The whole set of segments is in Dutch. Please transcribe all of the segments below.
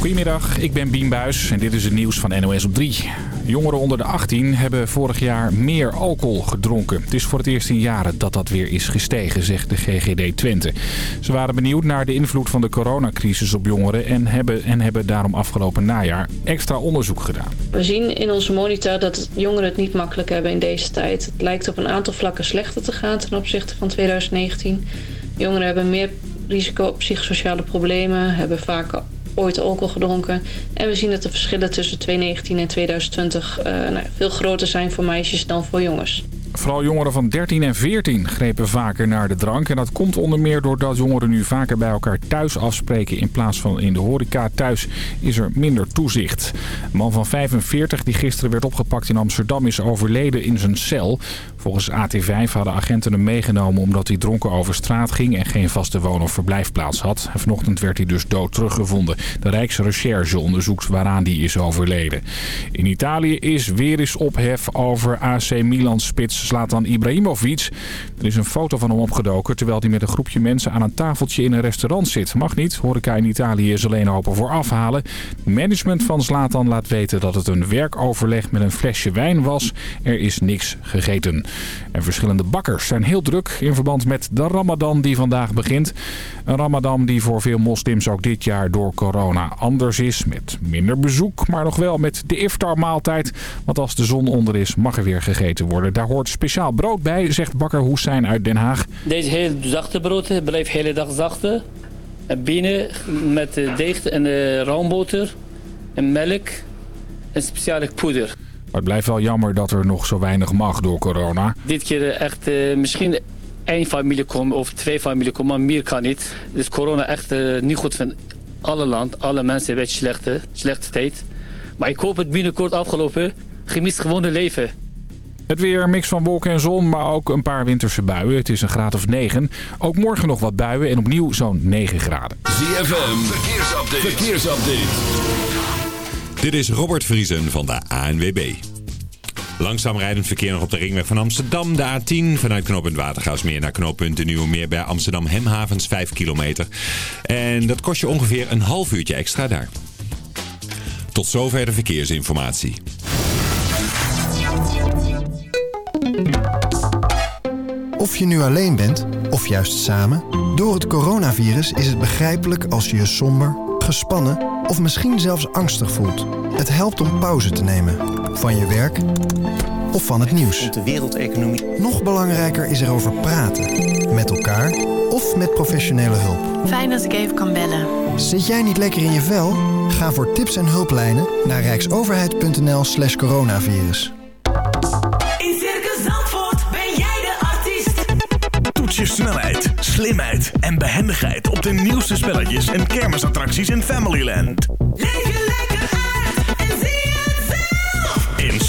Goedemiddag, ik ben Bien Buis en dit is het nieuws van NOS op 3. Jongeren onder de 18 hebben vorig jaar meer alcohol gedronken. Het is voor het eerst in jaren dat dat weer is gestegen, zegt de GGD Twente. Ze waren benieuwd naar de invloed van de coronacrisis op jongeren... en hebben, en hebben daarom afgelopen najaar extra onderzoek gedaan. We zien in onze monitor dat jongeren het niet makkelijk hebben in deze tijd. Het lijkt op een aantal vlakken slechter te gaan ten opzichte van 2019. Jongeren hebben meer risico op psychosociale problemen, hebben vaker ooit alcohol gedronken. En we zien dat de verschillen tussen 2019 en 2020 uh, nou, veel groter zijn voor meisjes dan voor jongens. Vooral jongeren van 13 en 14 grepen vaker naar de drank. En dat komt onder meer doordat jongeren nu vaker bij elkaar thuis afspreken... in plaats van in de horeca. Thuis is er minder toezicht. Een man van 45 die gisteren werd opgepakt in Amsterdam is overleden in zijn cel. Volgens AT5 hadden agenten hem meegenomen omdat hij dronken over straat ging... en geen vaste woon- of verblijfplaats had. En vanochtend werd hij dus dood teruggevonden. De Rijksrecherche onderzoekt waaraan hij is overleden. In Italië is weer eens ophef over AC Milan-spits Zlatan Ibrahimovic. Er is een foto van hem opgedoken terwijl hij met een groepje mensen aan een tafeltje in een restaurant zit. Mag niet. Horeca in Italië is alleen open voor afhalen. Management van Zlatan laat weten dat het een werkoverleg met een flesje wijn was. Er is niks gegeten. En verschillende bakkers zijn heel druk in verband met de Ramadan die vandaag begint. Een Ramadan die voor veel moslims ook dit jaar door corona anders is. Met minder bezoek, maar nog wel met de iftar-maaltijd. Want als de zon onder is, mag er weer gegeten worden. Daar hoort speciaal brood bij, zegt bakker Hoesijn uit Den Haag. Deze heel zachte brood blijft de hele dag zachte. Binnen met deeg en roomboter en melk en speciale poeder. Maar het blijft wel jammer dat er nog zo weinig mag door corona. Dit keer echt uh, misschien één familie komen of twee familie komen, maar meer kan niet. Dus corona echt uh, niet goed van alle land. Alle mensen hebben slechte, slechte tijd. Maar ik hoop het binnenkort afgelopen. Gemist gewone leven. Het weer, mix van wolken en zon, maar ook een paar winterse buien. Het is een graad of 9. Ook morgen nog wat buien en opnieuw zo'n 9 graden. ZFM, verkeersupdate. verkeersupdate. Dit is Robert Vriesen van de ANWB. Langzaam rijdend verkeer nog op de ringweg van Amsterdam. De A10 vanuit knooppunt Watergaasmeer naar knooppunt de Nieuwe Meer bij Amsterdam Hemhavens 5 kilometer. En dat kost je ongeveer een half uurtje extra daar. Tot zover de verkeersinformatie. Of je nu alleen bent, of juist samen... door het coronavirus is het begrijpelijk als je je somber, gespannen... of misschien zelfs angstig voelt. Het helpt om pauze te nemen. Van je werk of van het nieuws. De wereldeconomie. Nog belangrijker is erover praten. Met elkaar of met professionele hulp. Fijn dat ik even kan bellen. Zit jij niet lekker in je vel? Ga voor tips en hulplijnen naar rijksoverheid.nl slash coronavirus. In Circus Zandvoort ben jij de artiest. Toets je snelheid, slimheid en behendigheid op de nieuwste spelletjes en kermisattracties in Familyland. Leef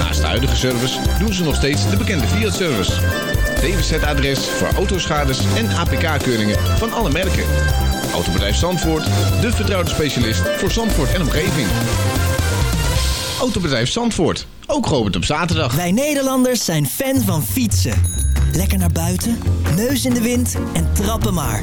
Naast de huidige service doen ze nog steeds de bekende Fiat-service. DWZ-adres voor autoschades en APK-keuringen van alle merken. Autobedrijf Zandvoort, de vertrouwde specialist voor Zandvoort en omgeving. Autobedrijf Zandvoort, ook geopend op zaterdag. Wij Nederlanders zijn fan van fietsen. Lekker naar buiten, neus in de wind en trappen maar.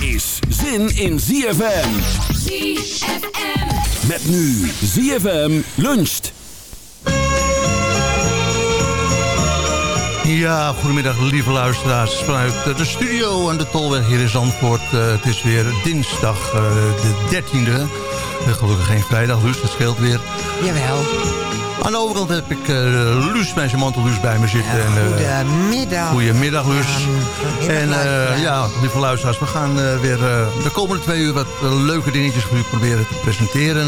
is zin in ZFM. ZFM. Met nu ZFM luncht. Ja, goedemiddag lieve luisteraars vanuit de studio en de Tolweg hier in Zandvoort. Uh, het is weer dinsdag uh, de 13e. Gelukkig geen vrijdag, dus dat scheelt weer. Jawel. Aan de overkant heb ik uh, Luus, mijn mantelluus bij me zitten. Ja, goedemiddag. Goedemiddag, Luus. En uh, ja, lieve luisteraars, we gaan uh, weer de komende twee uur wat leuke dingetjes voor u proberen te presenteren.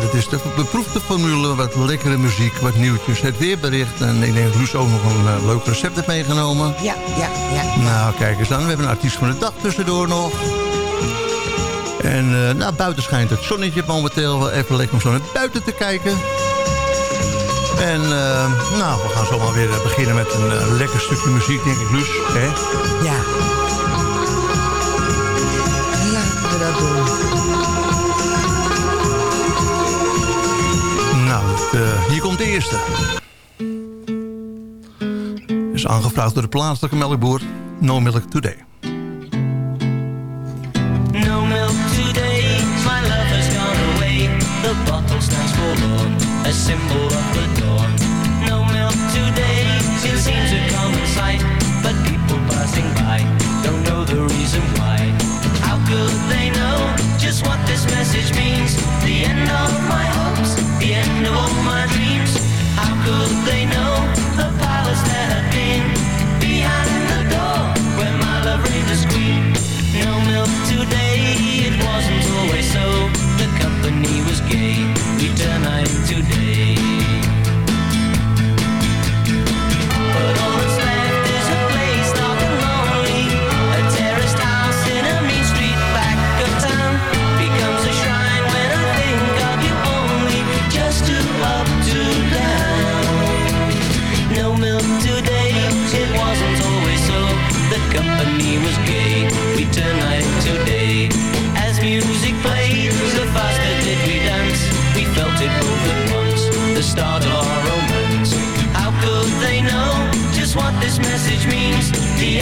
dat is de beproefde formule, wat lekkere muziek, wat nieuwtjes, het weerbericht. En ik denk dat Luus ook nog een leuk recept heeft meegenomen. Ja, ja, ja. Nou, kijk eens dan. We hebben een artiest van de dag tussendoor nog. En nou, buiten schijnt het zonnetje momenteel. Even lekker om zo naar buiten te kijken. En uh, nou, we gaan zomaar weer beginnen met een uh, lekker stukje muziek, denk ik, Luus. Hè? Ja. Laten we dat doen. Nou, uh, hier komt de eerste. Is aangevraagd door de plaatselijke melkboer No Milk Today. No milk today, my love has gone away. The bottle stands forlorn, a symbol of the this message means?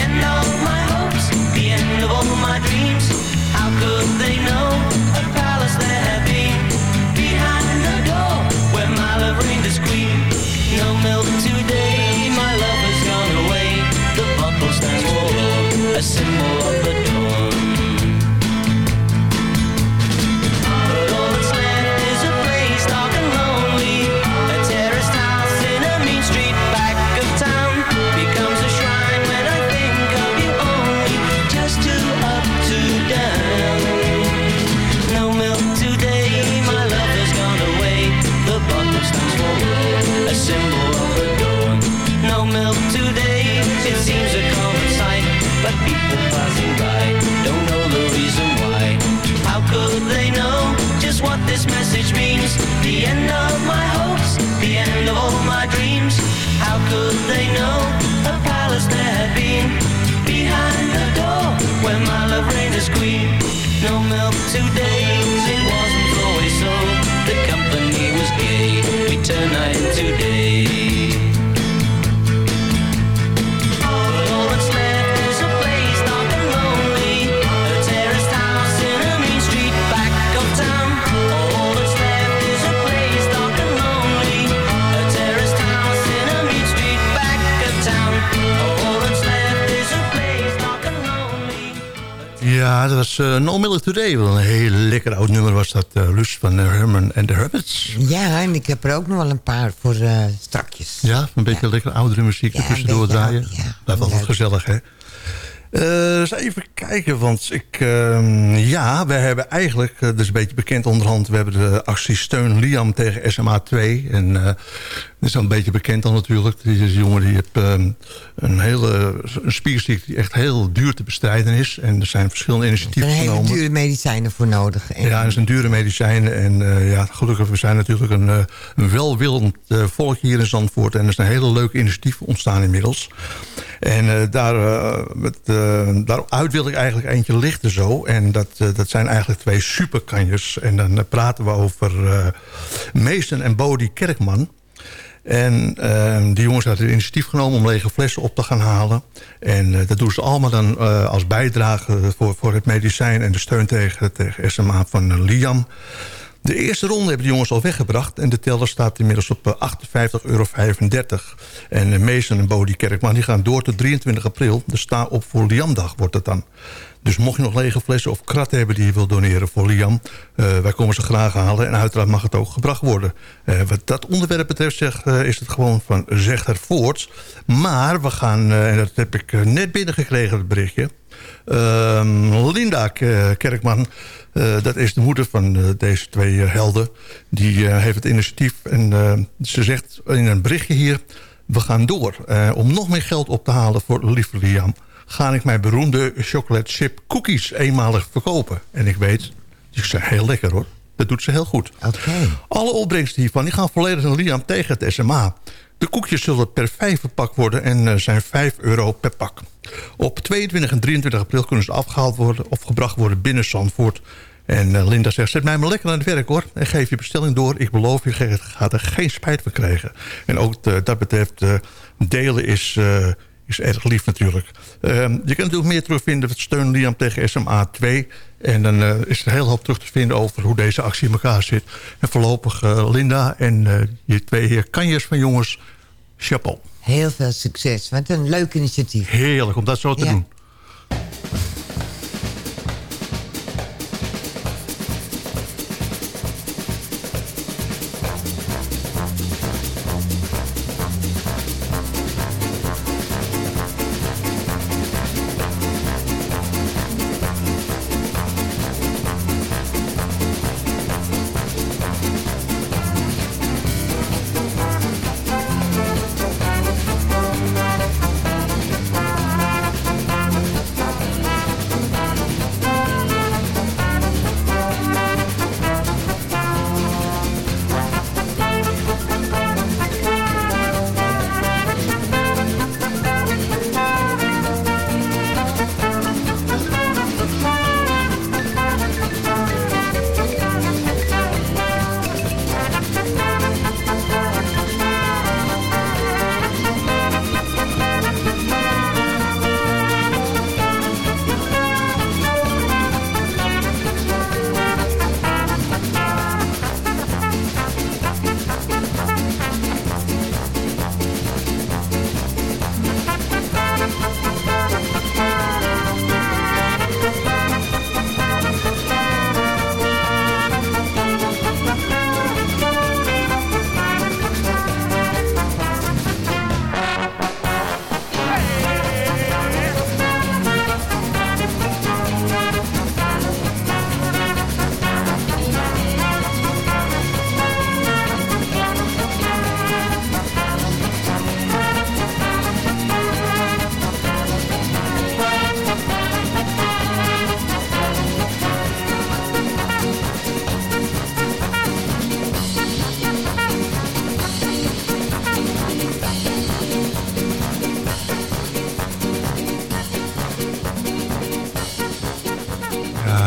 Means? The No Milk Today. Wel een heel lekker oud nummer was dat. Uh, Lust van uh, Herman and the Hermits. Ja, en ik heb er ook nog wel een paar voor uh, strakjes. Ja, een beetje lekker oudere muziek Ja, er tussendoor draaien. ja. Blijft Leuk. gezellig, hè? Eh, eens even kijken, want ik, ehm, ja, we hebben eigenlijk, eh, dat is een beetje bekend onderhand, we hebben de actie Steun Liam tegen SMA 2. En eh, is dan een beetje bekend dan natuurlijk. Die is een jongen die heeft ehm, een hele een spierziekte die echt heel duur te bestrijden is. En er zijn verschillende Er initiatieven zijn hele genomen. dure medicijnen voor nodig. En Ja, is een dure medicijn. En eh, ja, gelukkig, we zijn natuurlijk een, eh, een welwillend eh, volk hier in Zandvoort. En er is een hele leuke initiatief ontstaan inmiddels. En daar, met, daaruit wil ik eigenlijk eentje lichten zo. En dat, dat zijn eigenlijk twee superkanjers. En dan praten we over Meesten en Bodie Kerkman. En eh, die jongens hadden het initiatief genomen om lege flessen op te gaan halen. En eh, dat doen ze allemaal dan eh, als bijdrage voor, voor het medicijn en de steun tegen, tegen SMA van eh, Liam. De eerste ronde hebben de jongens al weggebracht... en de teller staat inmiddels op eh, 58,35 euro. En uh, Mason en Bodie Kerkman die gaan door tot 23 april. De sta op voor Liamdag wordt het dan. Dus mocht je nog lege flessen of kratten hebben die je wilt doneren voor Liam... eh, wij komen ze graag halen en uiteraard mag het ook gebracht worden. Eh, wat dat onderwerp betreft zeg, eh, is het gewoon van zeg het voort. Maar we gaan, en dat heb ik net binnengekregen, het berichtje... Ehm, Linda Kerkman, dat is de moeder van deze twee helden... die heeft het initiatief en ze zegt in een berichtje hier... we gaan door om nog meer geld op te halen voor lieve Liam... ga ik mijn beroemde chocolate chip cookies eenmalig verkopen. En ik weet, die zijn heel lekker hoor. Dat doet ze heel goed. Alle opbrengsten hiervan die gaan volledig naar Liam tegen het SMA. De koekjes zullen per vijf verpakt worden en eh, zijn 5 euro per pak. Op 22 en 23 april kunnen ze afgehaald worden of gebracht worden binnen Zandvoort. En eh, Linda zegt, zet mij maar lekker aan het werk hoor. En geef je bestelling door. Ik beloof je, je gaat er geen spijt van krijgen. En ook eh, dat betreft, delen is, is erg lief natuurlijk. Ehm, je kan natuurlijk meer terugvinden. Steun Liam tegen SMA 2. En dan eh, is er een heel hoop terug te vinden over hoe deze actie in elkaar zit. En voorlopig eh, Linda en eh, je twee eh, kanjes van jongens, chapeau. Heel veel succes. Wat een leuk initiatief. Heerlijk om dat zo te Ja. doen.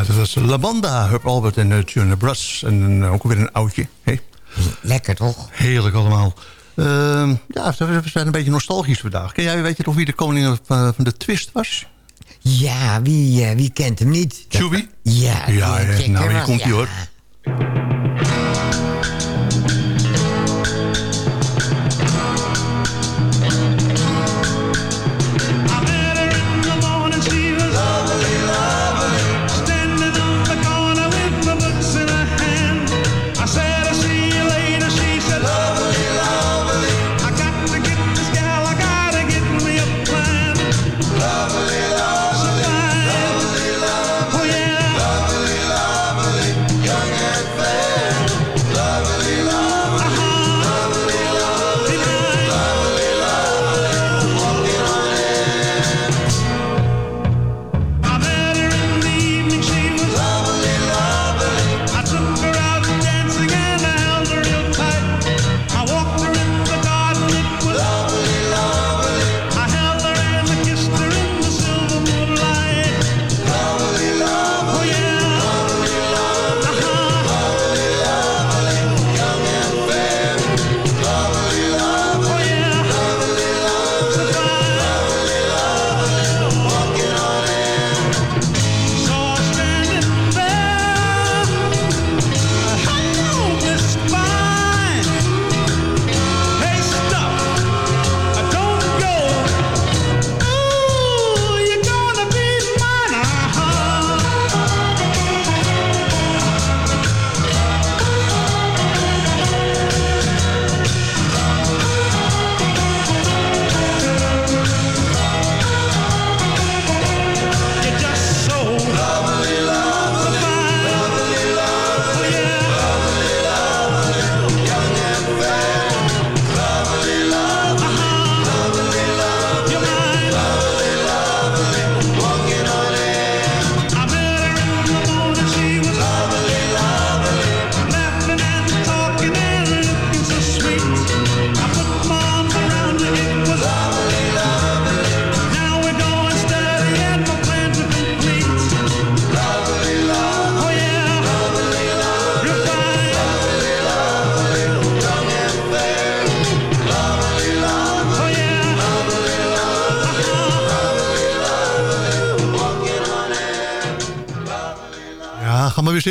Ja, dat was La Banda, Herb Albert en uh, Tune Brass. En eh, ook weer een oudje. Hey. Lekker toch? Heerlijk allemaal. Ehm, ja, we zijn een beetje nostalgisch vandaag. Ken jij, weet je nog wie de koning van, van de twist was? Ja, wie, eh, wie kent hem niet? Chewie? Ja, Ja, nou hier komt hij ja. hoor.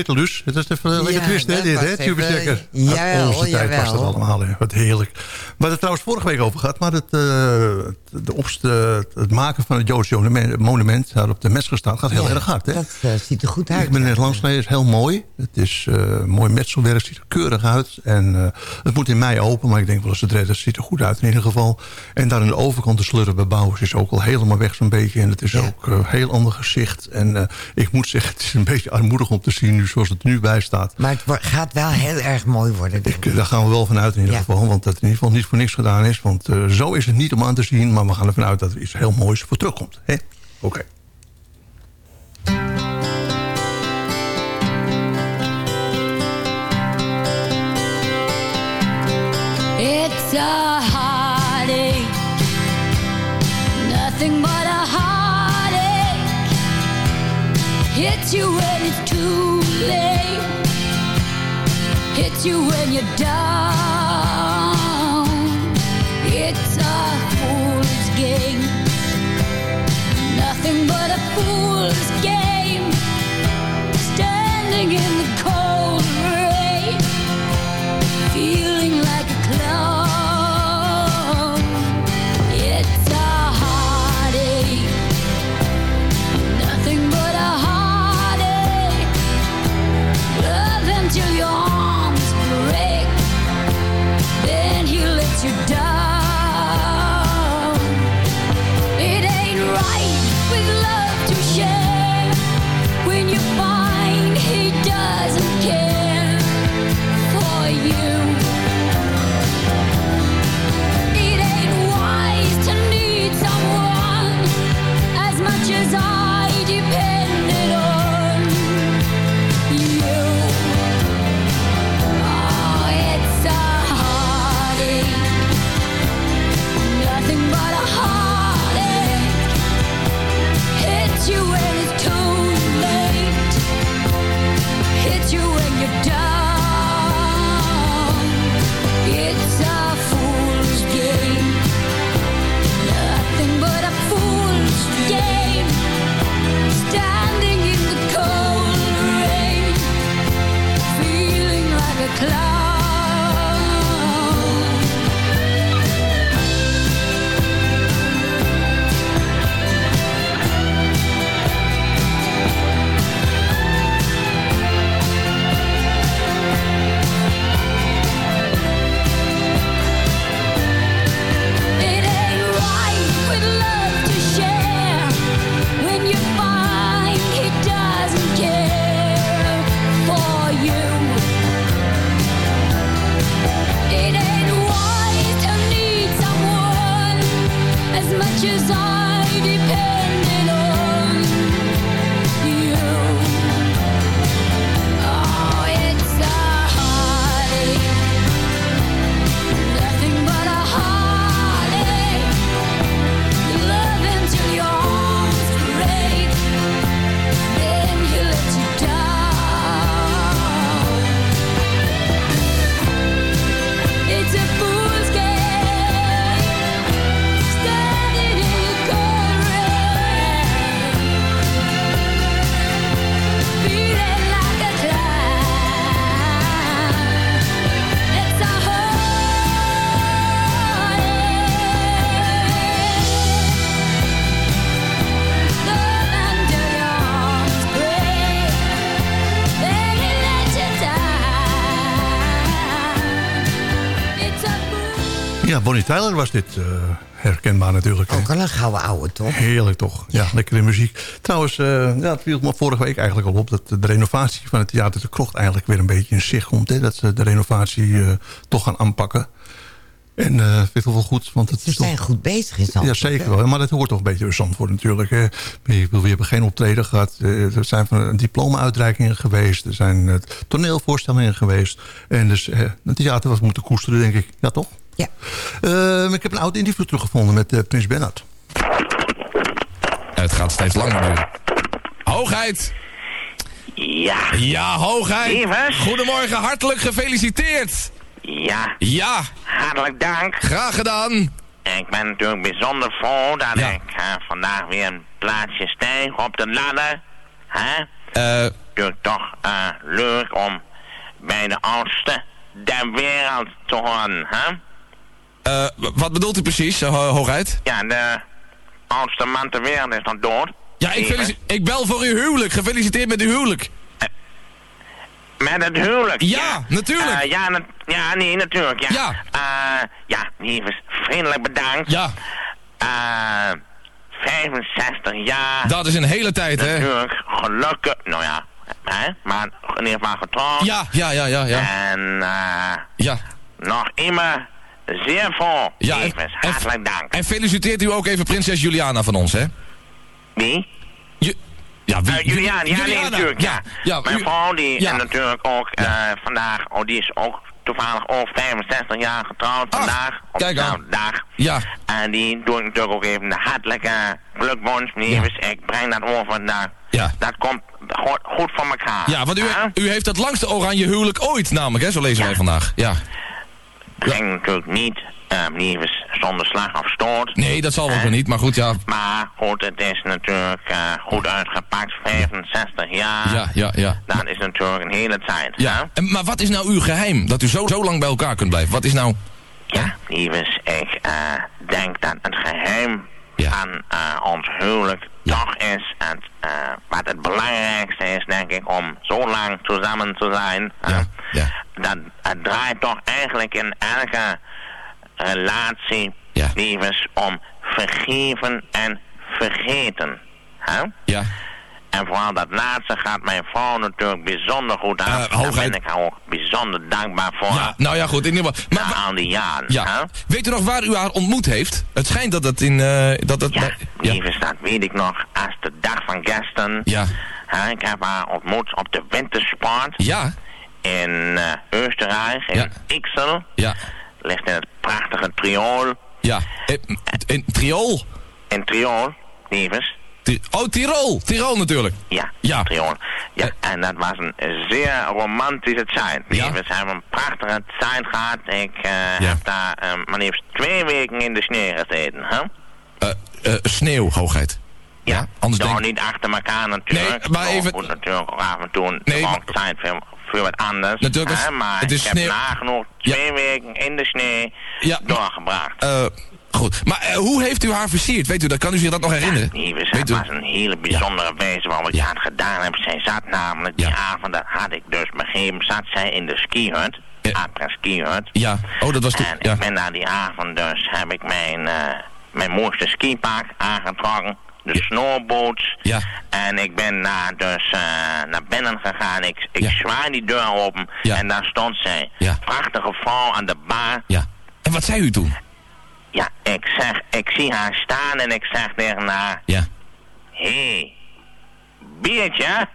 We Luus. Het is even een lekker Ja, twist, hè, dit, hè, even- Tube Stekker. Jawel, Uit onze tijd was dat allemaal, hè. Wat heerlijk. Waar het trouwens vorige week over gaat, maar het, eh, eh, het maken van het Joods monument daar op de Mesgestraat gaat heel Ja, erg hard, hè? Dat eh, ziet er goed uit. Ik ben net langs geweest, heel mooi. Het is eh, mooi metselwerk, ziet er keurig uit. En het moet in mei open, maar ik denk wel als het redt, het ziet er goed uit in ieder geval. En daar aan de overkant de slurren bebouwers is ook al helemaal weg zo'n beetje. En het is ook een heel ander gezicht. En ik moet zeggen, het is een beetje armoedig om te zien nu zoals het nu bij staat. Maar het wordt- gaat wel heel erg mooi worden. ik. Daar gaan we wel vanuit in ieder geval. Want dat in ieder geval niet voor niks gedaan is. Want zo is het niet om aan te zien. Maar we gaan ervan uit dat er iets heel moois voor terugkomt. Oké. It's a heartache, nothing but a heartache. Hits you when it's too late, hits you when you're down. Nothing but a fool's game. Standing in the cold Tyler was dit eh, herkenbaar natuurlijk. Ook al een gouden ouwe, toch? Heerlijk toch? Ja, lekkere muziek. Trouwens, eh, ja, het viel me vorige week eigenlijk al op... dat de renovatie van het Theater de Krocht eigenlijk weer een beetje in zicht komt. Hè? Dat ze de renovatie eh, toch gaan aanpakken. En eh vind ik wel goed. Want het Ze is toch- zijn goed bezig in Zandvoort. Ja, zeker wel. Maar dat hoort toch een beetje bij Zandvoort natuurlijk. Hè. We, we hebben geen optreden gehad. Eh, Er zijn diploma-uitreikingen geweest. Er zijn toneelvoorstellingen geweest. En dus eh, het theater was moeten koesteren, denk ik. Ja, toch? Ja. Eh, ik heb een oud interview teruggevonden met eh, Prins Bernhard. Het gaat steeds langer duren. Hoogheid! Ja. Ja, hoogheid! Goedemorgen, hartelijk gefeliciteerd! Ja. Ja, Hartelijk dank. graag gedaan! Ik ben natuurlijk bijzonder vol dat ik eh, vandaag weer een plaatsje stijg op de ladder. Hè? Eh, Dus toch eh, leuk om bij de oudste der wereld te horen, hè? Eh, wat bedoelt u precies, eh, ho- hoogheid? Ja, de oudste man ter wereld is dan dood. Ja, ik, ik bel voor uw huwelijk. Gefeliciteerd met uw huwelijk. Met het huwelijk? Ja, natuurlijk. Eh, ja, na- ja, nee, natuurlijk, ja. Ja. Eh, ja, lieverd, vriendelijk bedankt. Ja. Eh, 65 jaar. Dat is een hele tijd, hè? Natuurlijk, gelukkig, nou ja, hè, maar in ieder geval getrouwd. Ja, ja, ja, ja, ja. En, eh, Ja. nog immer zeer vol, Ja, en-. Hartelijk dank. En feliciteert u ook even prinses Juliana van ons, hè? Wie? Ju ja, wie? Eh, Juliana, ja, nee, natuurlijk, ja. ja Mijn u- vrouw, die ja. en natuurlijk ook eh, vandaag, oh, die is ook toevallig ook 65 jaar getrouwd vandaag. Op kijk aan. dezelfde dag. Ja. En die doe ik natuurlijk ook even de hartelijke gelukwens, lievers. Ik breng dat over naar... Ja. Dat komt goed, goed voor elkaar. Ja, want u, u heeft het langste oranje huwelijk ooit namelijk, hè? Zo lezen wij vandaag. Ja. Ging natuurlijk niet, eh, lievers, zonder slag of stoot. Nee, dat zal wel weer niet, maar goed, ja. Maar goed, het is natuurlijk eh, goed uitgepakt, 65 jaar. Ja, ja, ja. Dat is natuurlijk een hele tijd. Ja. En, maar wat is nou uw geheim? Dat u zo, zo lang bij elkaar kunt blijven? Wat is nou... Ja, lievers, ik eh, denk dat het geheim van eh, ons huwelijk toch is het, eh, wat het belangrijkste is, denk ik, om zo lang samen te zijn. Ja, Dat het draait toch eigenlijk in elke relatie, lievers, om vergeven en vergeten. Hè? Ja. En vooral dat laatste gaat mijn vrouw natuurlijk bijzonder goed aan. Daar hoogheid. ben ik haar ook bijzonder dankbaar voor. Ja, nou ja, goed. In ieder geval. Maar, na al die jaren. ja. Weet u nog waar u haar ontmoet heeft? Het schijnt dat het in... eh dat het, Ja, dat weet ik nog als de dag van gisteren. Ja. Hè, ik heb haar ontmoet op de wintersport. Ja. In eh Oostenrijk, in Ja. Ixel. Ja. Ligt in het prachtige Triool. Ja. In, in Triool? In Triool, lievers. Oh, Tirol. Tirol natuurlijk. Ja, Ja. Triool. Ja, en dat was een zeer romantische tijd. Lievers, we hebben een prachtige tijd gehad. Ik eh, heb daar eh, maar liefst twee weken in de sneeuw gezeten. Hè? Eh, eh, sneeuw, hoogheid. Ja, anders nou denk niet achter elkaar natuurlijk. Nee, maar even- natuurlijk af en toe Nee, ook tijd voor, voor wat anders. Natuurlijk, hè, maar het is ik sneeuw- heb nagenoeg twee weken in de sneeuw Ja. doorgebracht. Goed. Maar eh, hoe heeft u haar versierd? Weet u, dat kan u zich dat nog herinneren? Weet het was een hele bijzondere wijze waarop ik dat gedaan heb. Zij zat namelijk die avond, dat had ik dus begrepen, zat zij in de skihut. Après skihut. Ja. Oh, dat was toen. En Ja. ik ben daar die avond dus, heb ik mijn, eh, mijn mooiste skipak aangetrokken. De snowboots. Ja. En ik ben daar dus eh, naar binnen gegaan. Ik, ik zwaai die deur open. En daar stond zij. Prachtige vrouw aan de bar. Ja. En wat zei u toen? Ja, ik zeg, ik zie haar staan en ik zeg tegen haar. Ja. Hé, hey, biertje?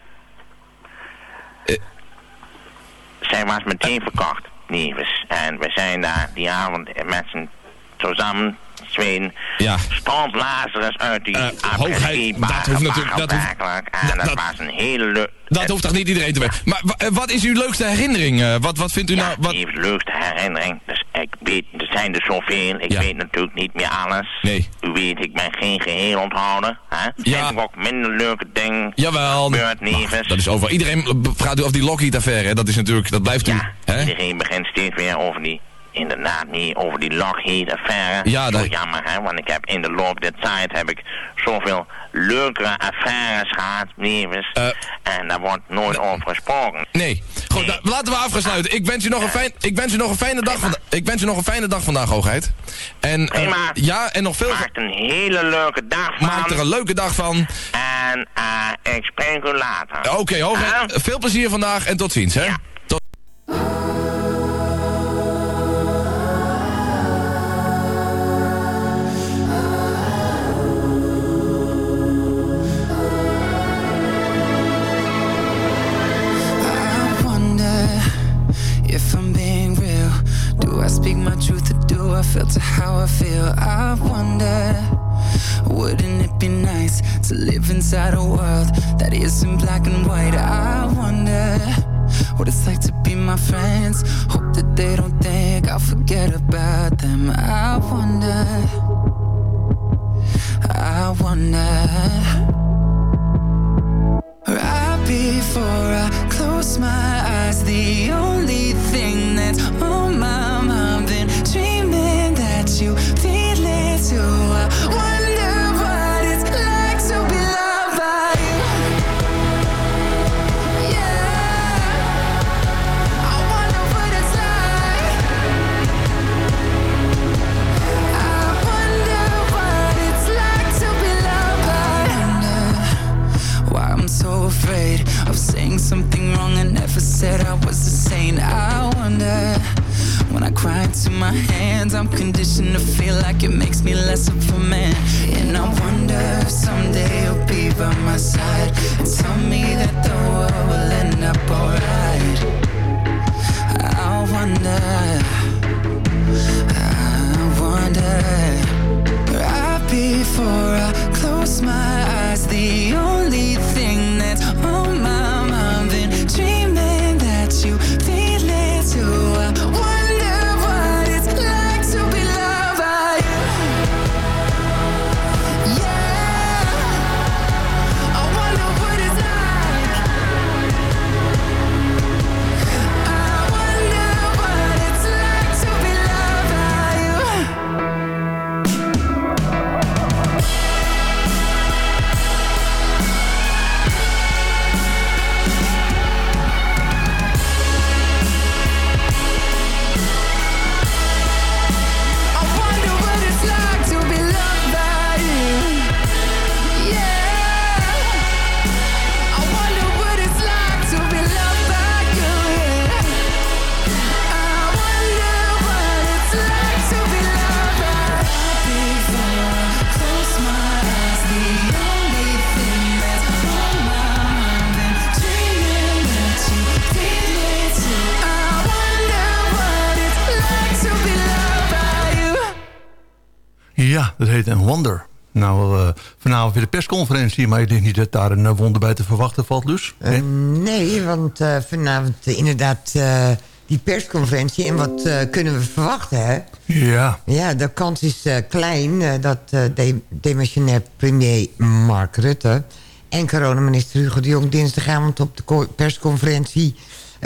Eh. Zij was meteen verkocht, lievers. En we zijn daar die avond met z'n samen, Zweden. Ja. Stond Lazarus uit die Eh, hoogheid, dat hoeft natuurlijk- dat hoeft-. En dat, was een hele. Dat hoeft toch niet iedereen te weten. Maar eh, wat is uw leukste herinnering? Wat, wat vindt u nou... Wat... Leukste herinnering. Dus ik weet, er zijn er zoveel. Ik Ja. weet natuurlijk niet meer alles. Nee. U weet, ik ben geen geheel onthouder. Hè? Ja. En ook minder leuke dingen. Jawel. Dat is over. Iedereen praat u over die Lockheed-affaire. Dat is natuurlijk... Dat blijft u... Hè? Iedereen begint steeds weer over die, inderdaad niet, over die Lockheed-affaire. Ja, Zo dat- jammer, hè, want ik heb in de loop der tijd heb ik zoveel leukere affaires gehad, lievers. en daar wordt nooit over gesproken. Nee. Goed, nou, laten we afgesluiten. Ik wens u nog een, fijn, ik wens u nog een fijne dag vandaag. Ik wens u nog een fijne dag vandaag, hoogheid. En, eh, Prima. ja, en nog veel... Maak een hele leuke dag van. Maak er een leuke dag van. En eh, ik spreek u later. Oké, hoogheid. Veel plezier vandaag en tot ziens, hè? How I wonder, wouldn't it be nice to live inside a world that isn't black and white? I wonder what it's like to be my friends. Hope that they don't think I'll forget about them. I wonder, I wonder. Right before I'd close my eyes, the only thing that's on my mind, been dreaming that you never said I was the same. I wonder when I cry into my hands, I'm conditioned to feel like it makes me less of a man. And I wonder if someday you'll be by my side and tell me that the world will end up alright. I wonder, I wonder right before I close my eyes. The only Ja, dat heet een wonder. Nou, eh, vanavond weer de persconferentie, maar ik denk niet dat daar een eh, wonder bij te verwachten valt, dus. Nee, want vanavond inderdaad die persconferentie. En wat kunnen we verwachten, hè? Ja. Ja, de kans is klein dat de demissionair premier Mark Rutte... en coronaminister Hugo de Jong dinsdagavond op de co- persconferentie...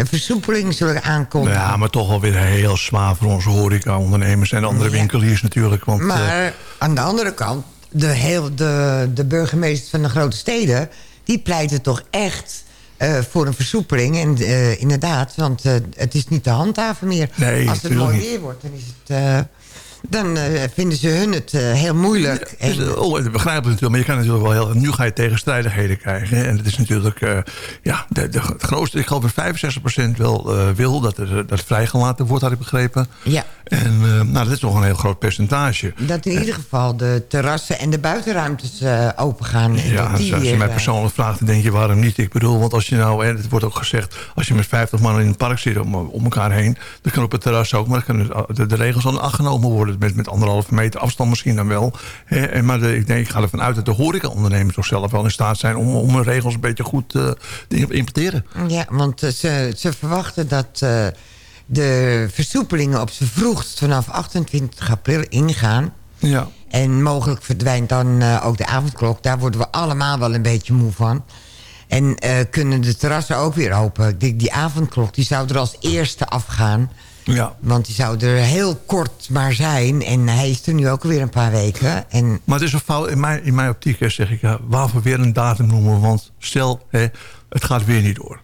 een versoepeling zullen aankondigen. Ja, maar toch wel weer heel zwaar voor onze horeca-ondernemers en andere winkeliers natuurlijk. Want, eh, Maar aan de andere kant, de, heel, de, de burgemeesters van de grote steden... die pleiten toch echt eh, voor een versoepeling. En eh, inderdaad, want eh, het is niet te handhaven meer. Nee, Als het mooi weer wordt, dan is het... dan eh, vinden ze hun het eh, heel moeilijk. Dus, eh, oh, ik begrijp het natuurlijk, maar je kan natuurlijk wel heel... Nu ga je tegenstrijdigheden krijgen. En het is natuurlijk... eh, ja, de, de, het grootste... Ik geloof dat 65% wel wil dat het, dat vrijgelaten wordt, had ik begrepen. Ja. En nou, dat is nog een heel groot percentage. Dat in ieder geval de terrassen en de buitenruimtes open gaan. En Ja, dat als je mij persoonlijk vraagt, dan denk je waarom niet. Ik bedoel, want als je nou, en het wordt ook gezegd... als je met 50 man in het park zit om, om elkaar heen... dan kan op het terras ook, maar dan kunnen de, de regels dan acht genomen met, met anderhalve meter afstand misschien dan wel. Maar de, ik, denk, ik ga ervan uit dat de horecaondernemers toch zelf wel in staat zijn... om, om hun regels een beetje goed eh, te implementeren. Ja, want eh, ze, ze verwachten dat eh, de versoepelingen op z'n vroegst vanaf 28 april ingaan. Ja. En mogelijk verdwijnt dan ook de avondklok. Daar worden we allemaal wel een beetje moe van. En kunnen de terrassen ook weer open. Die, die avondklok die zou er als eerste afgaan. Ja. Want die zou er heel kort maar zijn. En hij is er nu ook weer een paar weken. En Maar het is een fout in mijn, in mijn optiek, zeg ik. Ja, waarvoor weer een datum noemen? Want stel, hè, het gaat weer niet door.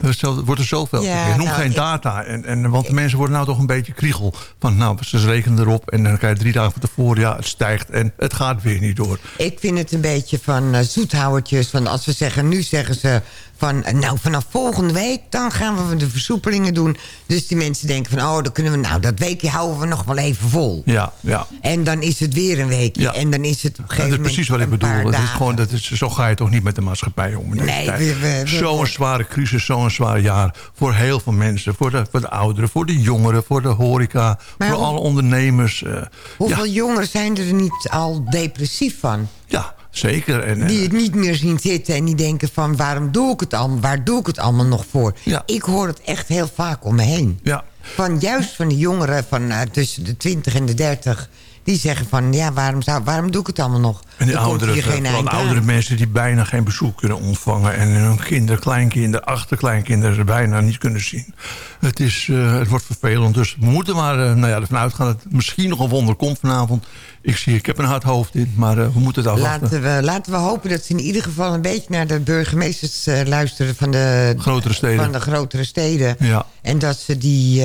Er wordt er zoveel. Ja, Noem nou, geen data. En, en, want de mensen worden nou toch een beetje kriegel. Van nou, ze rekenen erop. En dan krijg je drie dagen van tevoren. Ja, het stijgt. En het gaat weer niet door. Ik vind het een beetje van eh, zoethouwertjes. Van als we zeggen, nu zeggen ze van... nou, vanaf volgende week, dan gaan we de versoepelingen doen. Dus die mensen denken van, oh, dan kunnen we... nou, dat weekje houden we nog wel even vol. Ja, ja. En dan is het weer een weekje. Ja. En dan is het op een Dat is precies wat ik bedoel. Dat is gewoon, dat is, zo ga je toch niet met de maatschappij om. Nee, we- we- Zo'n zware crisis, zo'n zwaar jaar. Voor heel veel mensen. Voor de, voor de ouderen, voor de jongeren, voor de horeca. Maar voor hoe- alle ondernemers. eh, Hoeveel ja, jongeren zijn er niet al depressief van? ja, zeker. En, Die het niet meer zien zitten en die denken van... waarom doe ik het allemaal? Waar doe ik het allemaal nog voor? Ik hoor het echt heel vaak om me heen. Ja. Van juist van de jongeren van eh, tussen de 20 en de 30... die zeggen van, ja, waarom, zou, waarom doe ik het allemaal nog? En die er aan. oudere mensen die bijna geen bezoek kunnen ontvangen. En hun kinderen, kleinkinderen, achterkleinkinderen ze bijna niet kunnen zien. Het, is, eh, het wordt vervelend. Dus we moeten maar eh, nou ja, ervan uitgaan dat het misschien nog een wonder komt vanavond. Ik zie, ik heb een hard hoofd in, maar eh, we moeten het afwachten. Laten we, laten we hopen dat ze in ieder geval een beetje naar de burgemeesters luisteren van de, Grotere steden. van de grotere steden. Ja. En dat ze die,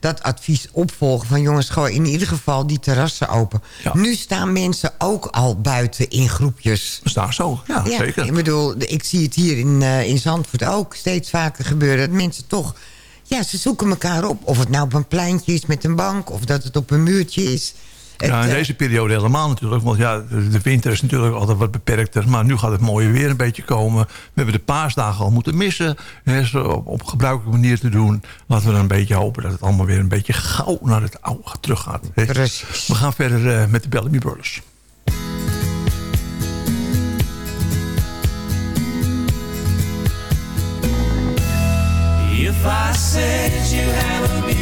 dat advies opvolgen van jongens, gooi in ieder geval die terrassen open. Nu staan mensen ook al buiten in groepjes. Staan zo, ja, zeker. Ik bedoel, ik zie het hier in, eh, in Zandvoort ook steeds vaker gebeuren. Dat mensen toch, ja, ze zoeken elkaar op. Of het nou op een pleintje is met een bank, of dat het op een muurtje is. Ja, in eh, deze periode helemaal natuurlijk. Want ja, de winter is natuurlijk altijd wat beperkter. Maar nu gaat het mooie weer een beetje komen. We hebben de paasdagen al moeten missen. Hè, op, op gebruikelijke manier te doen. Laten we dan een beetje hopen dat het allemaal weer een beetje gauw naar het oude terug gaat. hè. We gaan verder eh, met de Bellamy Brothers. If I said you have a beautiful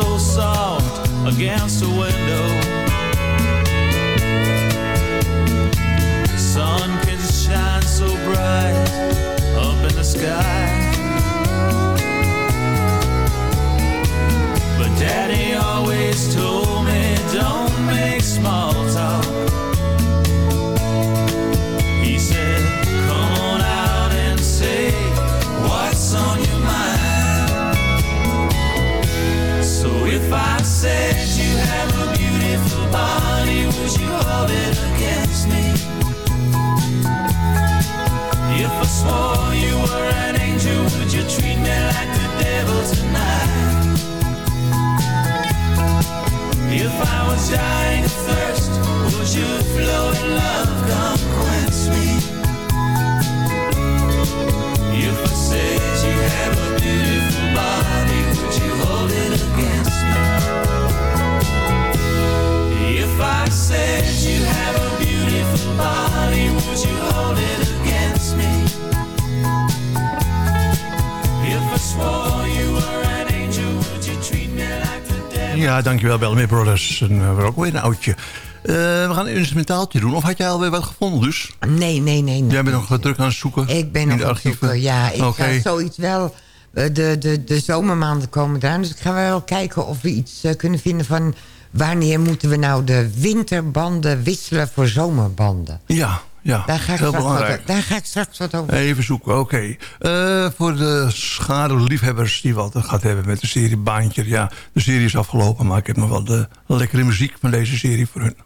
so soft against the window. Brothers. En we hebben ook weer een oudje. Eh, we gaan een instrumentaaltje doen. Of had jij alweer wat gevonden dus? Nee, nee, nee. nee. Jij bent nog wat druk aan het zoeken? Ik ben nog aan het archieven? zoeken. Ja, ik ga zoiets wel... eh, De, de, de zomermaanden komen eraan. Dus ik ga wel kijken of we iets eh, kunnen vinden van... wanneer moeten we nou de winterbanden wisselen voor zomerbanden? Ja, ja. Daar ga ik, heel straks belangrijk. wat, daar ga ik straks wat over Even zoeken, oké. Eh, voor de schaduwliefhebbers die wat gaat hebben met de serie Baantje. Ja, de serie is afgelopen, maar ik heb nog wel de lekkere muziek van deze serie voor hun.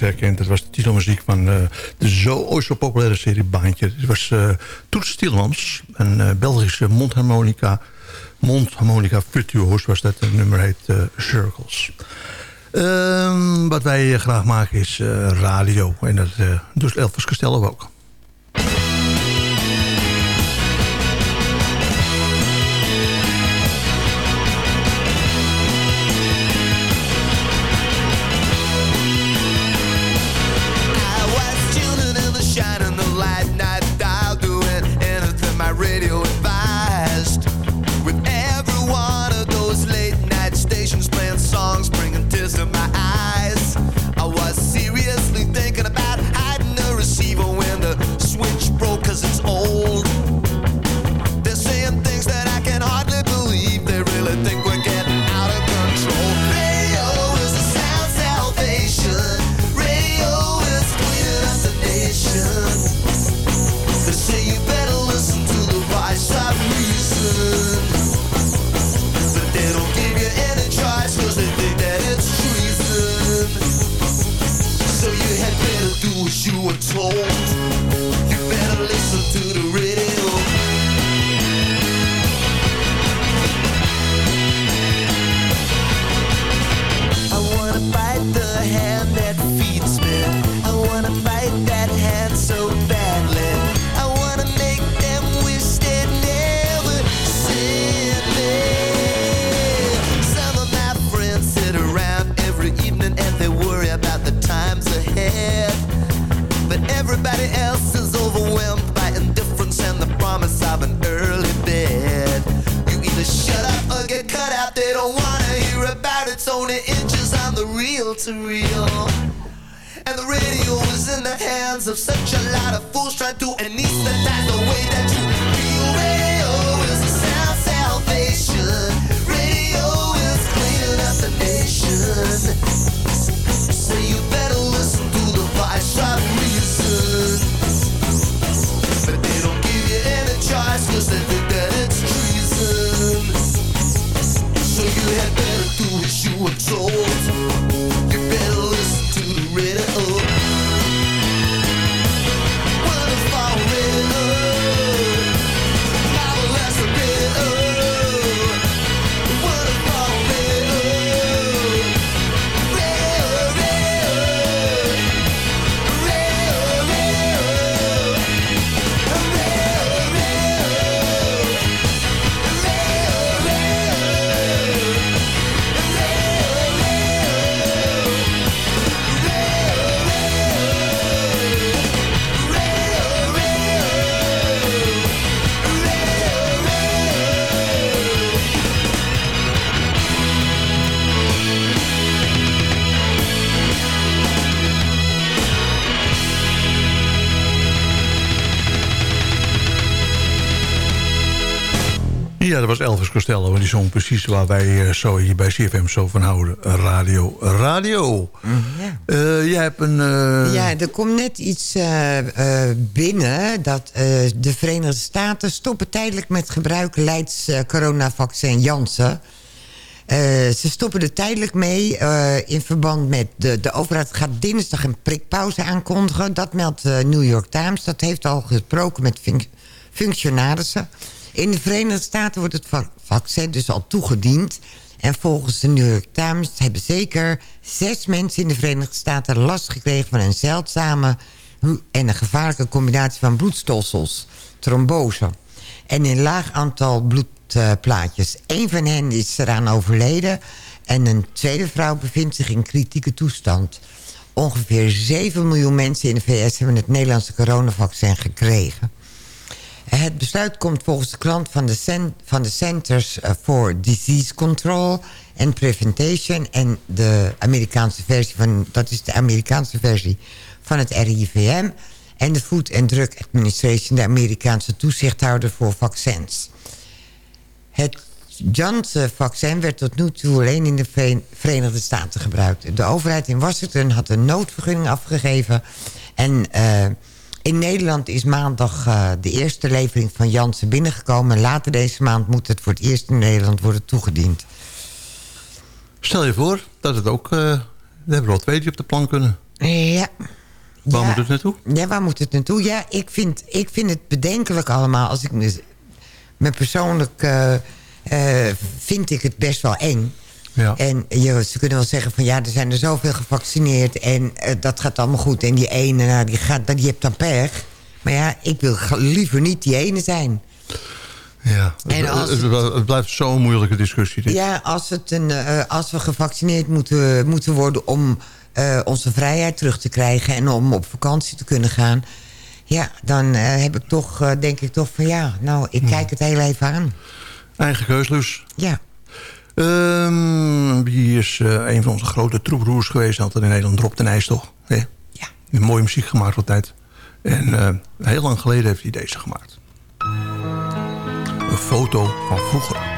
Mensen herkend. Het was de titelmuziek van eh, de zo, ooit zo populaire serie Baantje. Het was uh, Toets Stielemans, een eh, Belgische mondharmonica... mondharmonica virtuoos was dat. Het nummer heet eh, Circles. Ehm, wat wij graag maken is eh, radio. En dat doet Elvis Costello ook. Ja, dat was Elvis Costello. En die zong precies waar wij eh, zo hier bij CFM zo van houden. Radio. Radio. Eh, jij hebt een... eh, Ja, er komt net iets binnen dat de Verenigde Staten stoppen tijdelijk met gebruik Leids coronavaccin Janssen. Ze stoppen er tijdelijk mee in verband met de, de overheid gaat dinsdag een prikpauze aankondigen. Dat meldt New York Times. Dat heeft al gesproken met func- functionarissen. In de Verenigde Staten wordt het va- vaccin dus al toegediend. En volgens de New York Times hebben zeker zes mensen in de Verenigde Staten last gekregen van een zeldzame en een gevaarlijke combinatie van bloedstolsels, trombose. En een laag aantal bloedplaatjes. Eén van hen is eraan overleden en een tweede vrouw bevindt zich in kritieke toestand. Ongeveer 7 miljoen mensen in de VS hebben het Nederlandse coronavaccin gekregen. Het besluit komt volgens de krant van de, van de Centers for Disease Control and Prevention... en de Amerikaanse versie van, dat is de Amerikaanse versie van het RIVM... en de Food and Drug Administration, de Amerikaanse toezichthouder voor vaccins. Het Janssen-vaccin werd tot nu toe alleen in de Ve- Verenigde Staten gebruikt. De overheid in Washington had een noodvergunning afgegeven... en eh, in Nederland is maandag eh, de eerste levering van Janssen binnengekomen. Later deze maand moet het voor het eerst in Nederland worden toegediend. Stel je voor dat het ook eh, We hebben al twee die op de plan kunnen. Ja. Waar Ja. moet het naartoe? Ja, waar moet het naartoe? Ja, ik vind, ik vind het bedenkelijk allemaal. Als ik me, persoonlijk eh, vind ik het best wel eng. Ja. En je, ze kunnen wel zeggen van ja, er zijn er zoveel gevaccineerd en eh, dat gaat allemaal goed. En die ene, nou, die, gaat, die heeft dan pech. Maar ja, ik wil liever niet die ene zijn. Ja, En het, als het- blijft zo'n moeilijke discussie. Dit. Ja, als, het een, eh, als we gevaccineerd moeten, moeten worden om eh, onze vrijheid terug te krijgen... en om op vakantie te kunnen gaan... ja, dan heb ik toch, denk ik toch van ja, nou, ik kijk het heel even aan. Eigen keuslus. Ja. Wie is eh, een van onze grote troepbroers geweest... altijd in Nederland, Rob ten IJs toch? Ja. Een mooie muziek gemaakt altijd. En eh, heel lang geleden heeft hij deze gemaakt. Een foto van vroeger.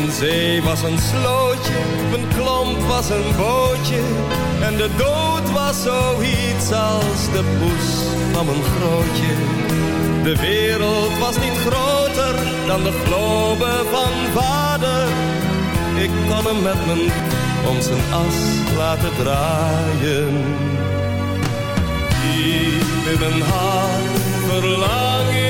Een zee was een slootje, een klomp was een bootje. En de dood was zoiets als de poes van een grootje. De wereld was niet groter dan de globe van vader. Ik kon hem met mijn om zijn as laten draaien. Diep in mijn hart verlang ik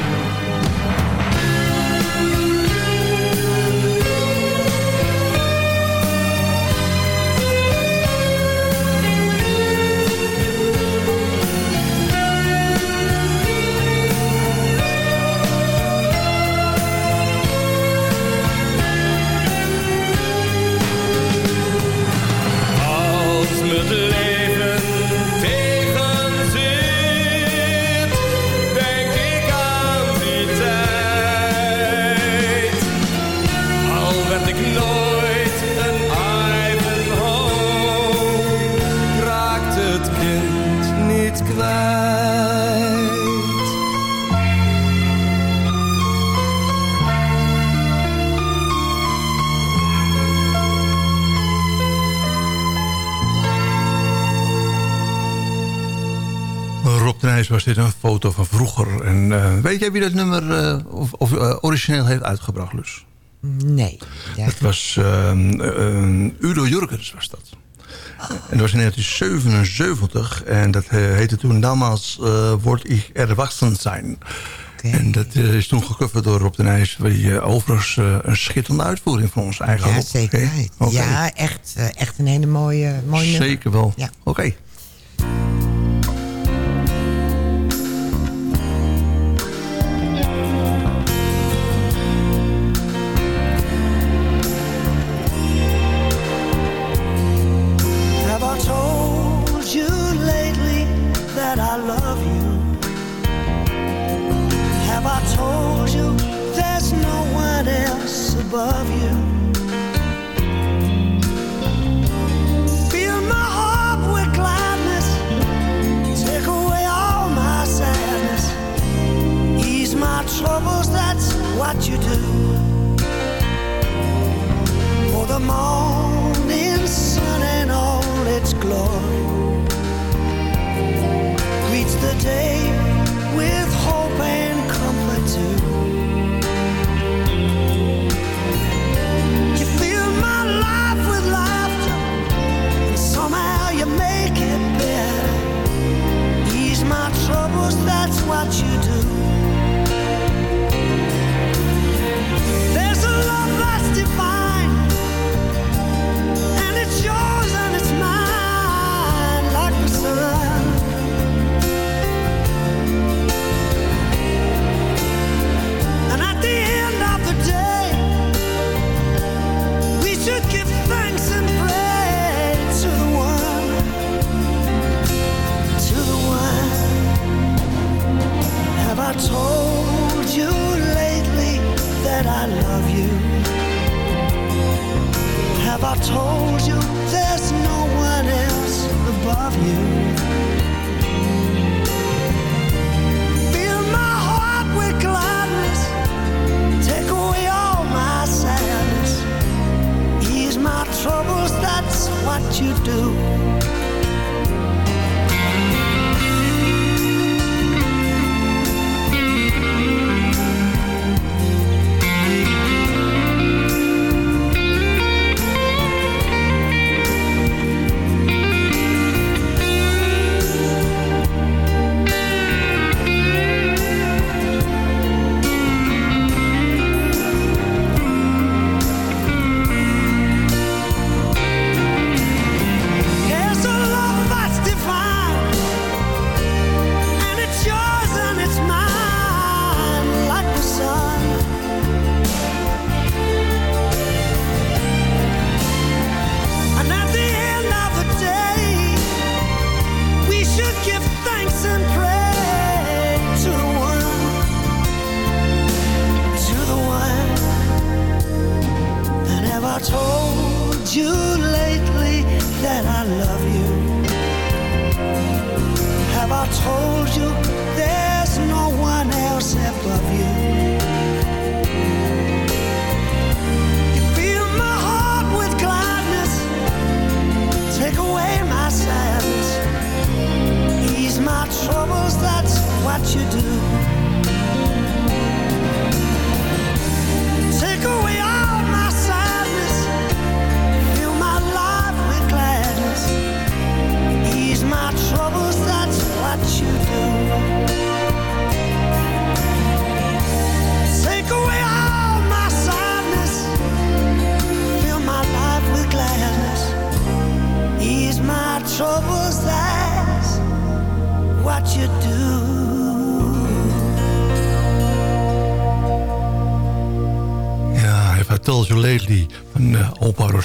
Was dit een foto van vroeger. En eh, weet jij wie dat nummer eh, of, of, eh, origineel heeft uitgebracht, Lus? Nee. Ja. Het was ehm, eh, Udo Jurgens was dat. En dat was in 1977 en dat heette toen Damals Word ich erwachsen zijn. En dat is toen gecoverd door Rob de Nijs. Die overigens een schitterende uitvoering van ons eigen Ja, zeker. Ja, echt, echt een hele mooie, mooie nummer. Zeker wel. Ja. Oké.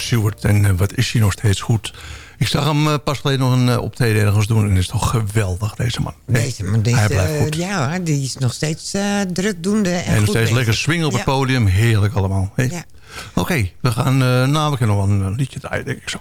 Stewart. En eh, wat is hij nog steeds goed. Ik zag hem eh, pas geleden nog een uh, optreden ergens doen. En het is toch geweldig, deze man. Deze, maar deze, hij blijft goed. eh, ja, die is nog steeds eh, drukdoende. En, En nog goed steeds bezig. lekker swingen op het podium. Heerlijk allemaal. Ja. Oké, we gaan... eh nou, we kunnen nog wel een liedje draaien, denk ik zo.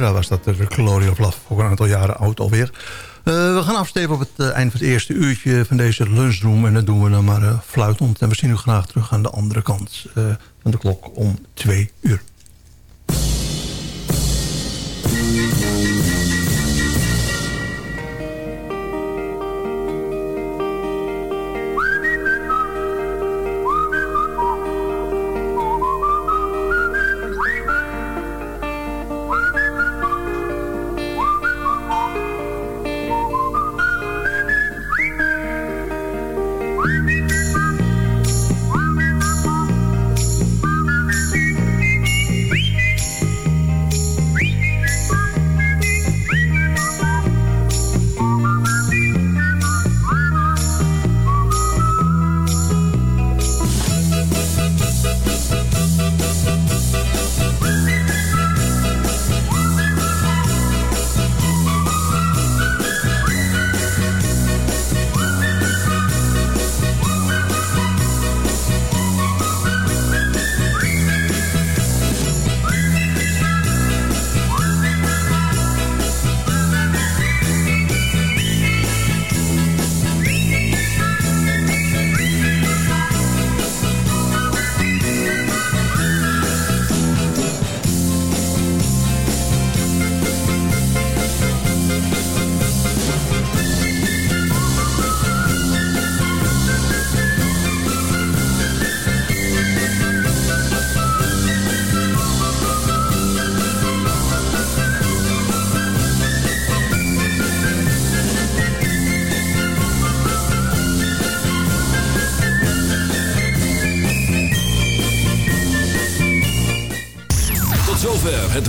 Was dat, de Glory of. Ook een aantal jaren oud alweer. Eh, we gaan afsteven op het eh, eind van het eerste uurtje van deze lunchroom. En dat doen we dan maar uh, fluitend. En we zien u graag terug aan de andere kant eh, van de klok om twee uur.